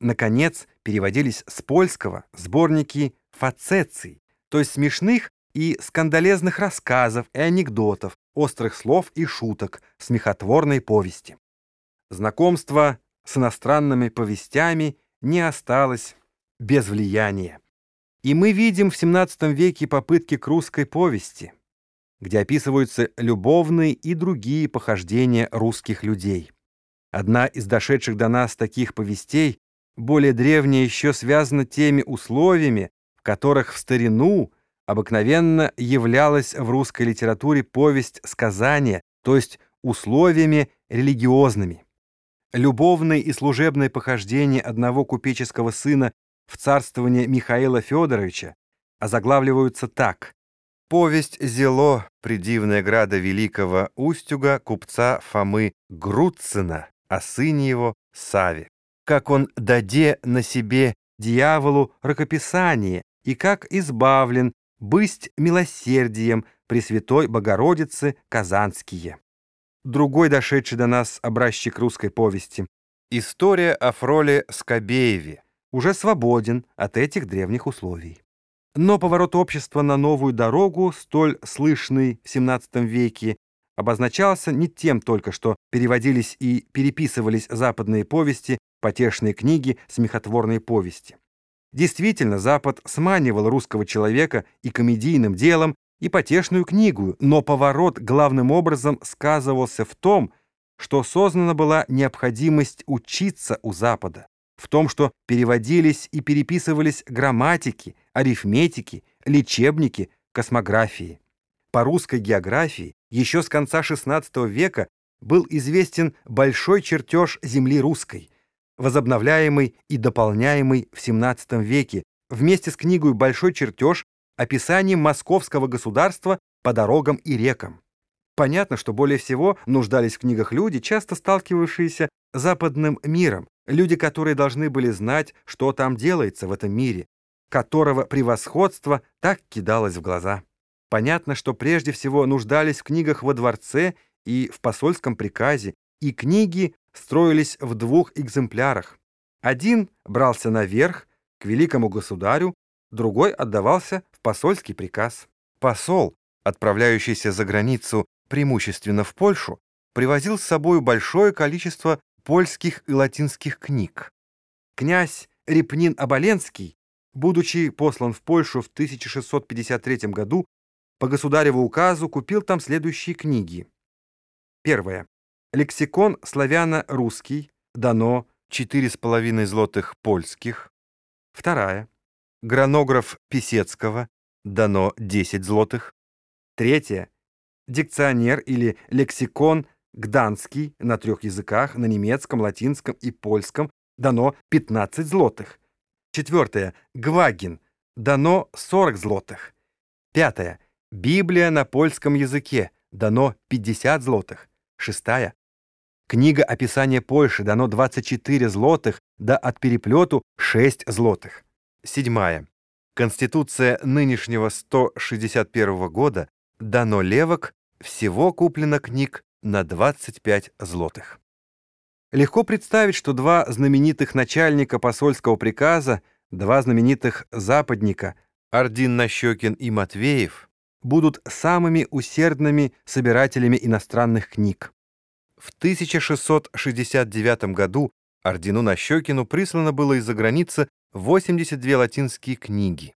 Наконец, переводились с польского сборники фацеций, то есть смешных и скандалезных рассказов и анекдотов, острых слов и шуток, смехотворной повести. Знакомство с иностранными повестями не осталось без влияния. И мы видим в XVII веке попытки к русской повести, где описываются любовные и другие похождения русских людей. Одна из дошедших до нас таких повестей, более древняя, еще связана теми условиями, в которых в старину обыкновенно являлась в русской литературе повесть сказания, то есть условиями религиозными. Любовные и служебные похождения одного купеческого сына в царствование Михаила Федоровича озаглавливаются так. Повесть «Зело, придивная града великого Устюга, купца Фомы Груцина, о сыне его Саве. Как он даде на себе дьяволу рукописание, и как избавлен бысть милосердием Пресвятой Богородицы Казанские. Другой дошедший до нас образчик русской повести. История о Фроле Скобееве уже свободен от этих древних условий. Но поворот общества на новую дорогу, столь слышный в XVII веке, обозначался не тем только, что переводились и переписывались западные повести, потешные книги, смехотворные повести. Действительно, Запад сманивал русского человека и комедийным делом, и потешную книгу, но поворот главным образом сказывался в том, что сознана была необходимость учиться у Запада в том, что переводились и переписывались грамматики, арифметики, лечебники, космографии. По русской географии еще с конца XVI века был известен большой чертеж земли русской, возобновляемый и дополняемый в XVII веке, вместе с книгой «Большой чертеж» описанием московского государства по дорогам и рекам. Понятно, что более всего нуждались в книгах люди, часто сталкивавшиеся с западным миром, Люди, которые должны были знать, что там делается в этом мире, которого превосходство так кидалось в глаза. Понятно, что прежде всего нуждались в книгах во дворце и в посольском приказе, и книги строились в двух экземплярах. Один брался наверх, к великому государю, другой отдавался в посольский приказ. Посол, отправляющийся за границу преимущественно в Польшу, привозил с собой большое количество польских и латинских книг. Князь Репнин Оболенский, будучи послан в Польшу в 1653 году, по государеву указу купил там следующие книги. Первое. Лексикон славяно-русский, дано 4,5 злотых польских. Вторая. Гранограф Писецкого, дано 10 злотых. Третье. Дикционер или лексикон Гданский на трех языках, на немецком, латинском и польском, дано 15 злотых. Четвертое. Гвагин. Дано 40 злотых. Пятое. Библия на польском языке. Дано 50 злотых. Шестая. Книга описания Польши. Дано 24 злотых, да от переплету 6 злотых. Седьмая. Конституция нынешнего 161 года. Дано левок. Всего куплено книг на 25 злотых. Легко представить, что два знаменитых начальника посольского приказа, два знаменитых западника, Ордин Нащекин и Матвеев, будут самыми усердными собирателями иностранных книг. В 1669 году Ордину Нащекину прислано было из-за границы 82 латинские книги.